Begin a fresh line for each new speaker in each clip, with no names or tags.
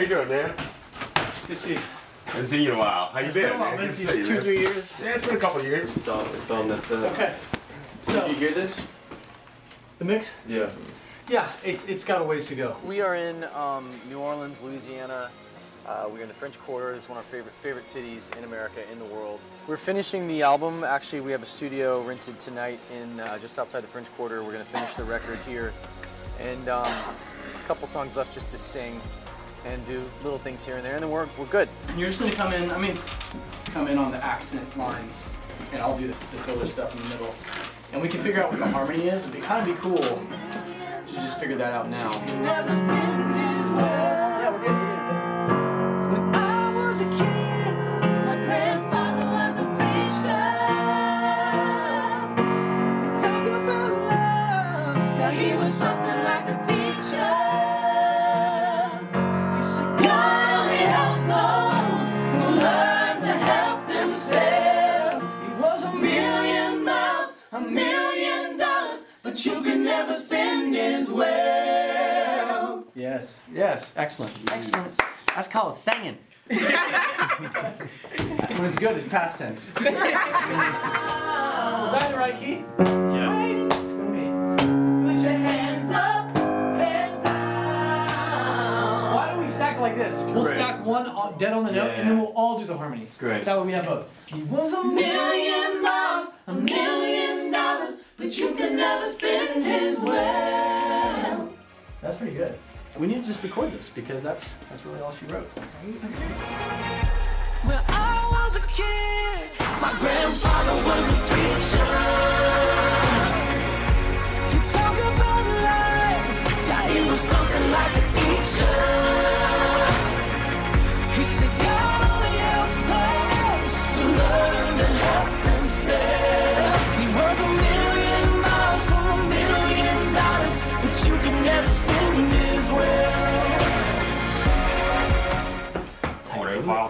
How you doing, man?
Good to see you.
Haven't seen you in a while. How you
It's
been,
been a while,
man?
been
Good
a few- two,
man.
three years.
Yeah, it's been a couple years.
It's all, it's all messed up.
Okay.
Did
So
you hear this?
the mix?
Yeah.
Yeah, it's it's got a ways to go.
We are in um, New Orleans, Louisiana. Uh, we're in the French Quarter. It's one of our favorite favorite cities in America, in the world. We're finishing the album. Actually, we have a studio rented tonight in uh, just outside the French Quarter. We're going to finish the record here, and um, a couple songs left just to sing and do little things here and there, and then we're we're good.
And you're just gonna come in. I mean, come in on the accent lines, and I'll do the, the filler stuff in the middle, and we can figure out what the harmony is. It'd be kind of be cool to just figure that out now. Yeah, we're good.
When I was a kid, my grandfather was a preacher. He talked about love, now he was something like a teacher.
Yes. Yes. Excellent.
Excellent. That's called thangin'.
When it's good, it's past tense. Was I in the right key?
Yeah.
Put your hands up, hands down.
Why don't we stack it like this? We'll
Great.
stack one on- dead on the note, and then we'll all do the harmony.
Great.
That way we have both.
He was a million miles, a million dollars, but you could never spend his wealth.
That's pretty good. We need to just record this because that's that's really all she wrote.
When I was a kid, my grandfather was a preacher.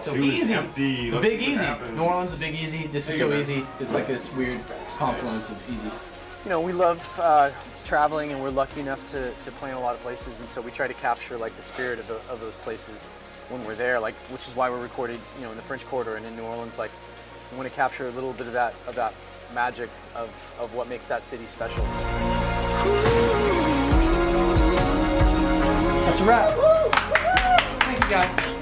So
two is
easy.
empty.
The
Let's
Big Easy.
happens.
New Orleans, the Big Easy. This is
There
so
go.
easy. It's like this weird confluence of easy.
You know, we love uh, traveling, and we're lucky enough to, to play in a lot of places, and so we try to capture like the spirit of, the, of those places when we're there. Like, which is why we're recorded, you know, in the French Quarter and in New Orleans. Like, we want to capture a little bit of that of that magic of, of what makes that city special.
That's a wrap. Thank you guys.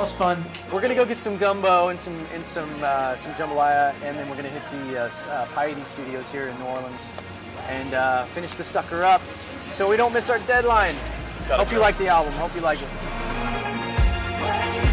That was fun.
We're gonna go get some gumbo and some and some uh, some jambalaya, and then we're gonna hit the uh, uh, Piety Studios here in New Orleans and uh, finish the sucker up, so we don't miss our deadline. Hope you like the album. Hope you like it.
Wait.